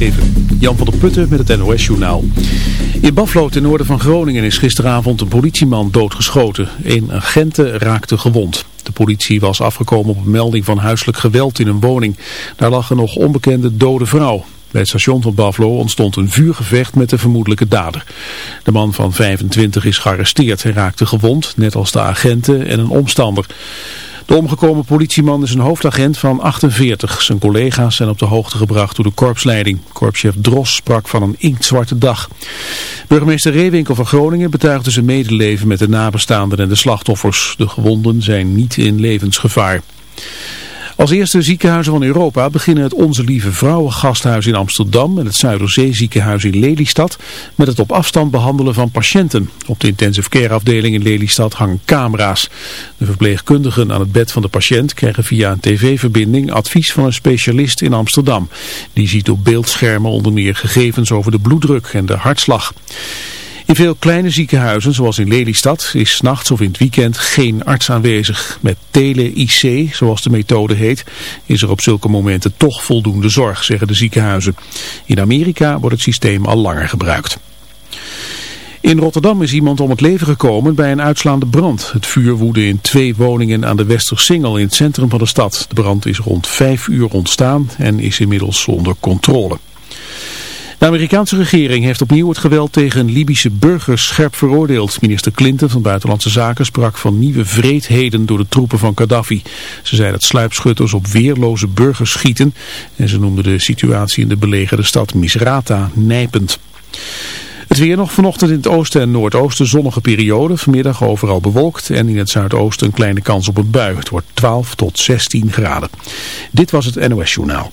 Even. Jan van der Putten met het NOS-journaal. In Baflo ten noorden van Groningen is gisteravond een politieman doodgeschoten. Een agenten raakte gewond. De politie was afgekomen op een melding van huiselijk geweld in een woning. Daar lag een nog onbekende dode vrouw. Bij het station van Buffalo ontstond een vuurgevecht met de vermoedelijke dader. De man van 25 is gearresteerd en raakte gewond, net als de agenten en een omstander. De omgekomen politieman is een hoofdagent van 48. Zijn collega's zijn op de hoogte gebracht door de korpsleiding. Korpschef Dros sprak van een inktzwarte dag. Burgemeester Reewinkel van Groningen betuigde zijn medeleven met de nabestaanden en de slachtoffers. De gewonden zijn niet in levensgevaar. Als eerste ziekenhuizen van Europa beginnen het Onze Lieve Vrouwen gasthuis in Amsterdam en het Zuiderzee ziekenhuis in Lelystad met het op afstand behandelen van patiënten. Op de intensive care afdeling in Lelystad hangen camera's. De verpleegkundigen aan het bed van de patiënt krijgen via een tv-verbinding advies van een specialist in Amsterdam. Die ziet op beeldschermen onder meer gegevens over de bloeddruk en de hartslag. In veel kleine ziekenhuizen, zoals in Lelystad, is s'nachts of in het weekend geen arts aanwezig. Met tele-IC, zoals de methode heet, is er op zulke momenten toch voldoende zorg, zeggen de ziekenhuizen. In Amerika wordt het systeem al langer gebruikt. In Rotterdam is iemand om het leven gekomen bij een uitslaande brand. Het vuur woedde in twee woningen aan de Westersingel in het centrum van de stad. De brand is rond vijf uur ontstaan en is inmiddels onder controle. De Amerikaanse regering heeft opnieuw het geweld tegen Libische burgers scherp veroordeeld. Minister Clinton van Buitenlandse Zaken sprak van nieuwe vreedheden door de troepen van Gaddafi. Ze zei dat sluipschutters op weerloze burgers schieten en ze noemde de situatie in de belegerde stad Misrata nijpend. Het weer nog vanochtend in het oosten en noordoosten zonnige periode. Vanmiddag overal bewolkt en in het zuidoosten een kleine kans op een bui. Het wordt 12 tot 16 graden. Dit was het NOS Journaal.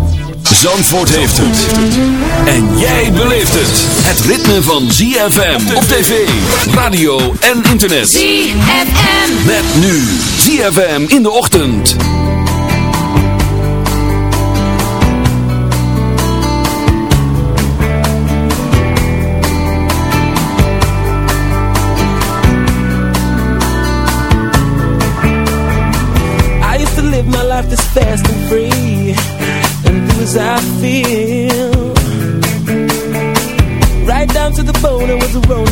Zandvoort heeft het. En jij beleeft het. Het ritme van ZFM op tv, radio en internet. ZFM. Met nu ZFM in de ochtend. I used to live my life this fast and free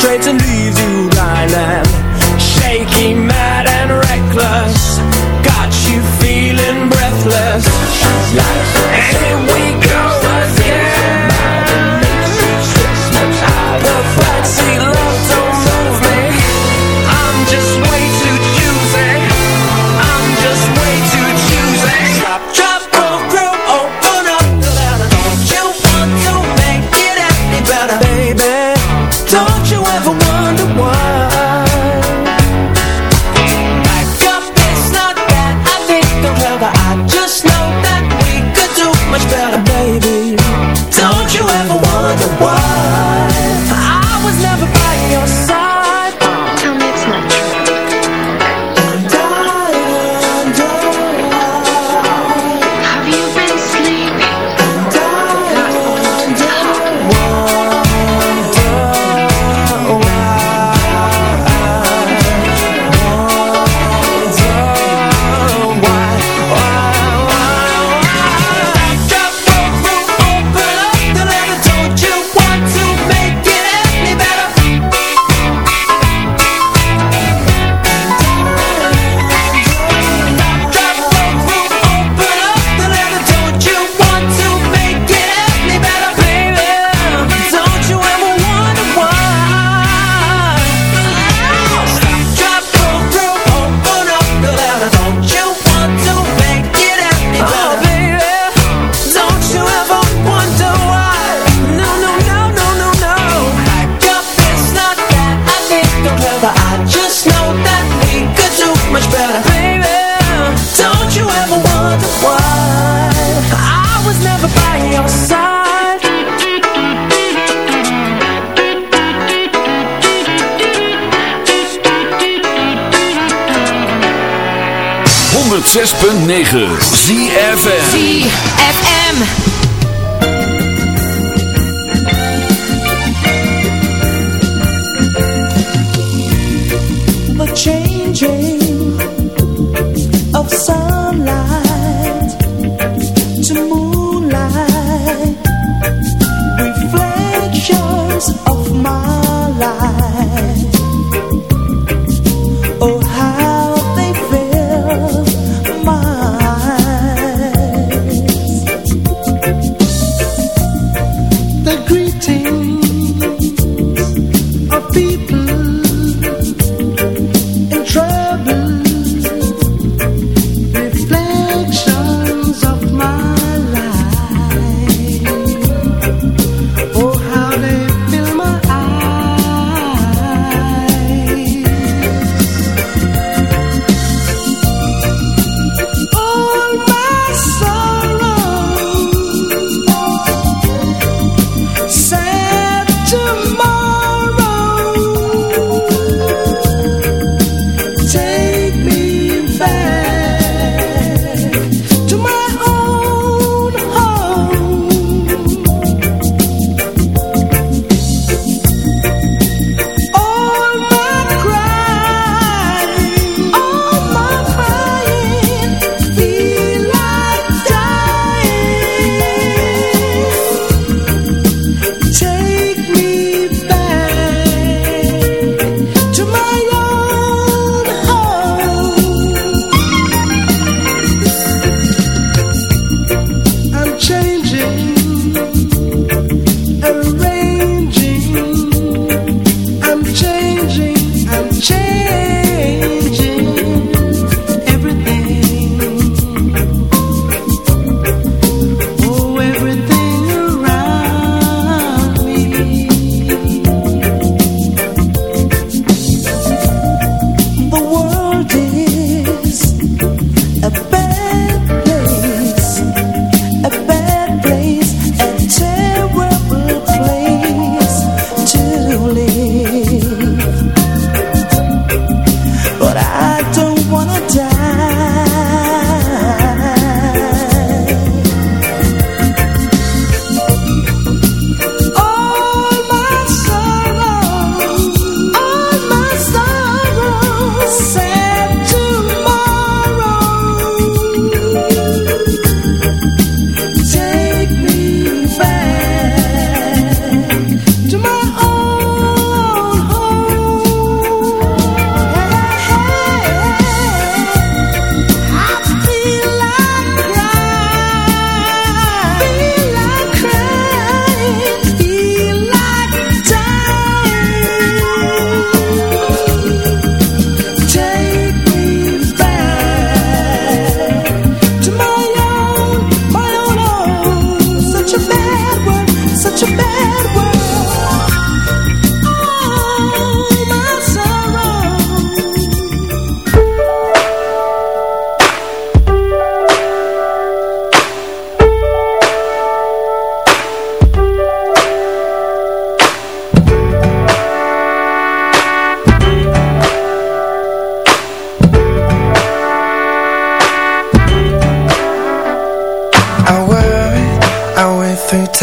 penetrates and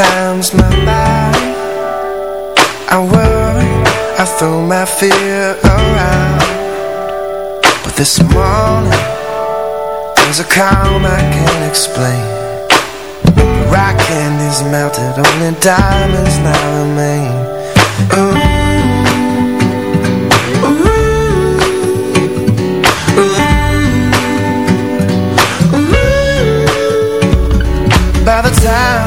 Times my back I worry, I throw my fear around. But this morning There's a calm I can't explain. The Rock candy's melted, only diamonds now remain. Ooh. by the time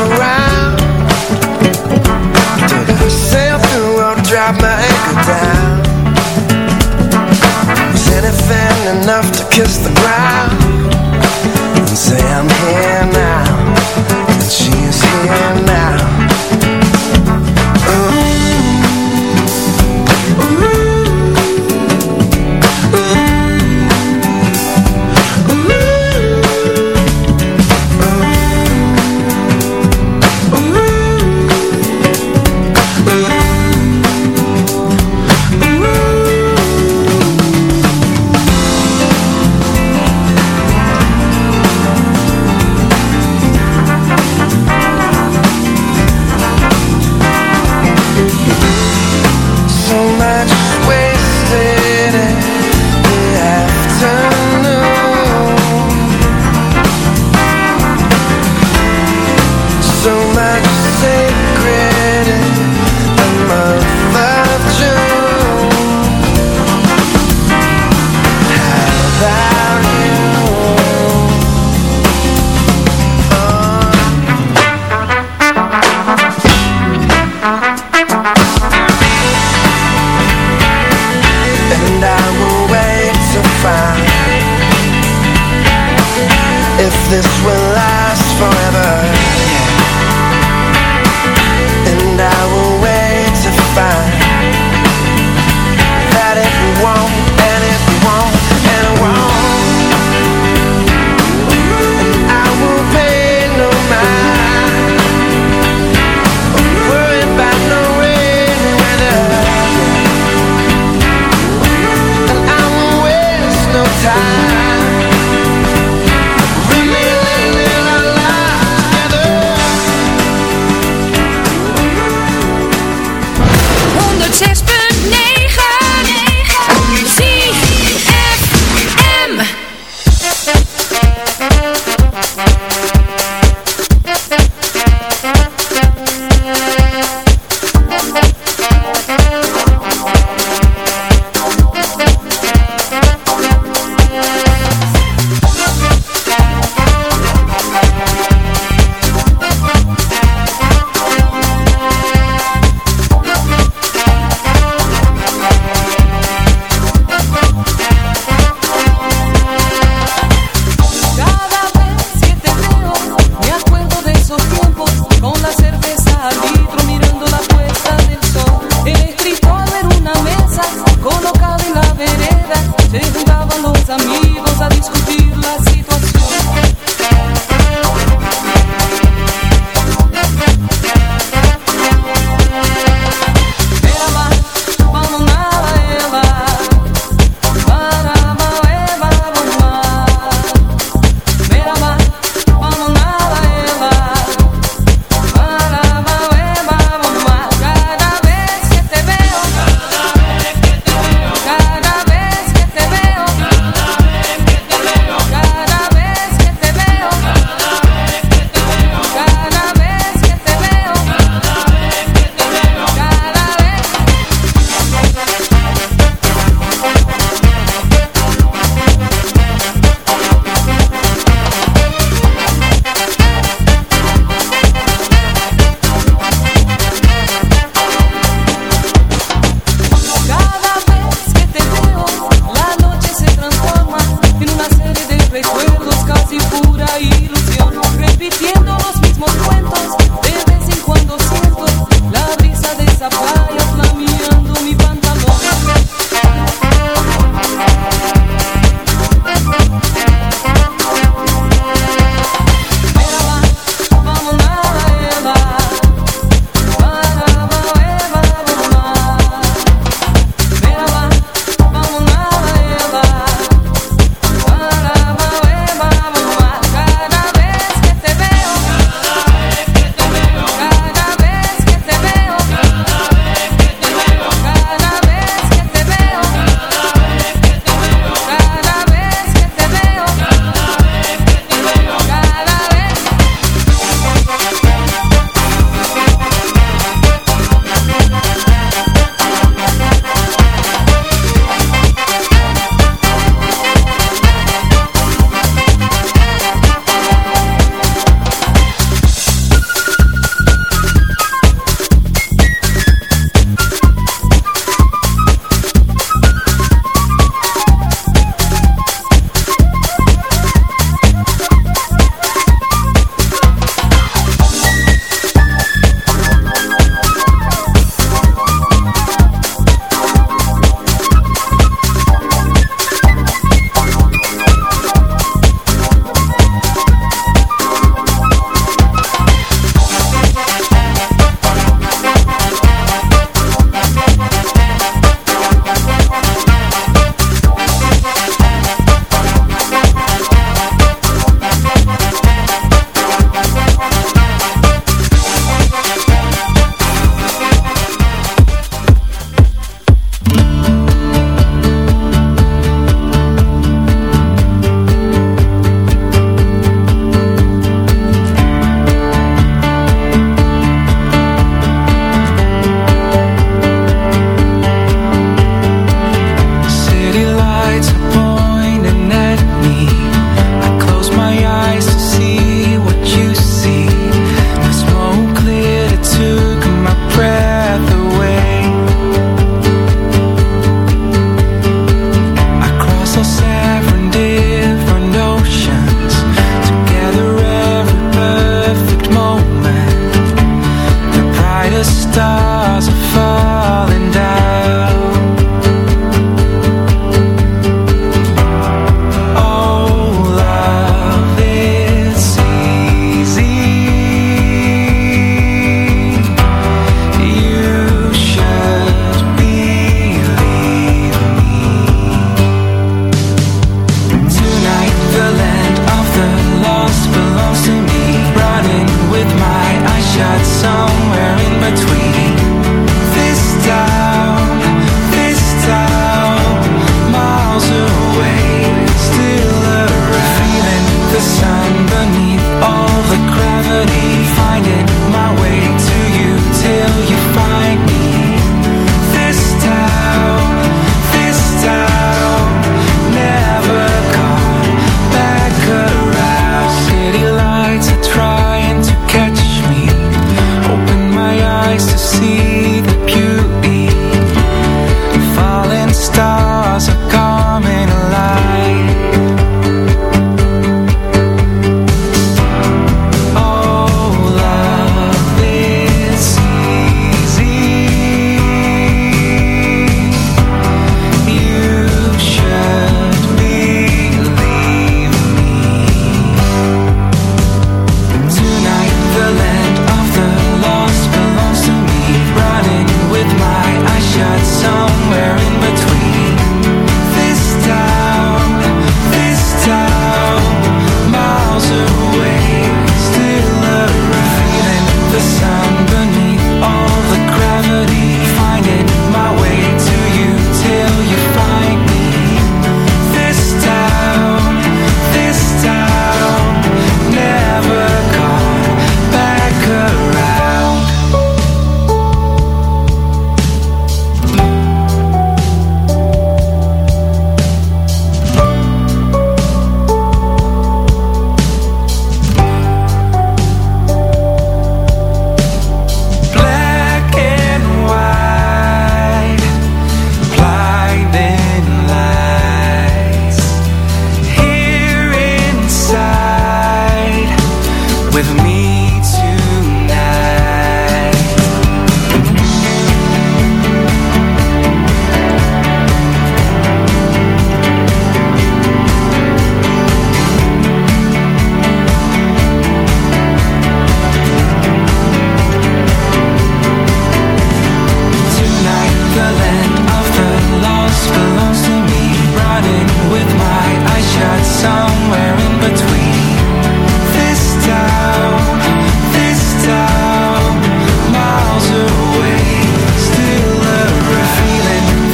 around. es casi pura ilusión, repitiendo los mismos cuentos.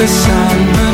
the summer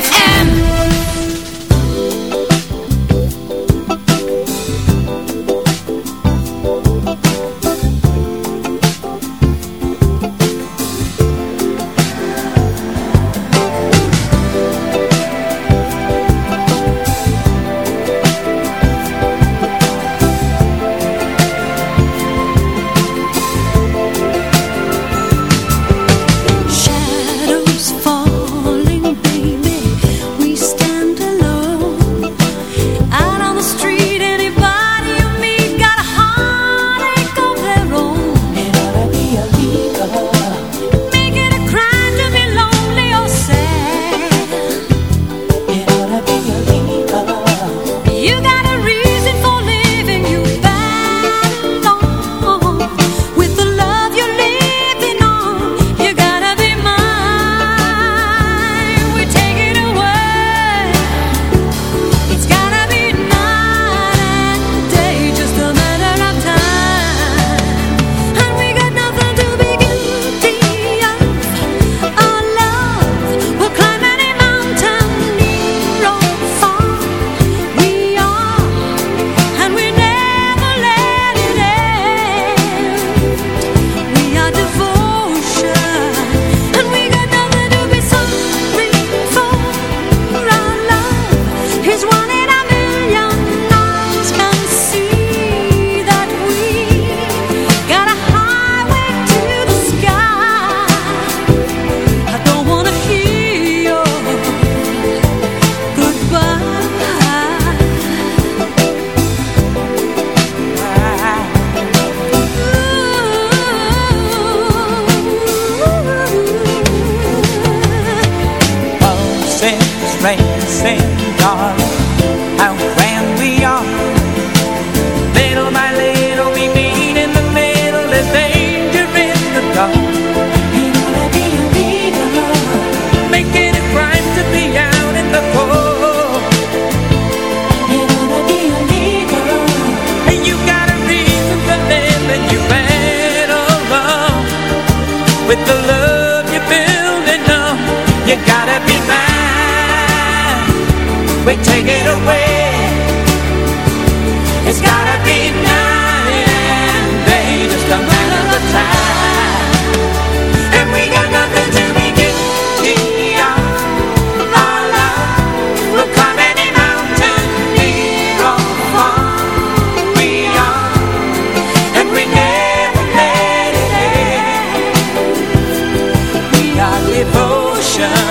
ocean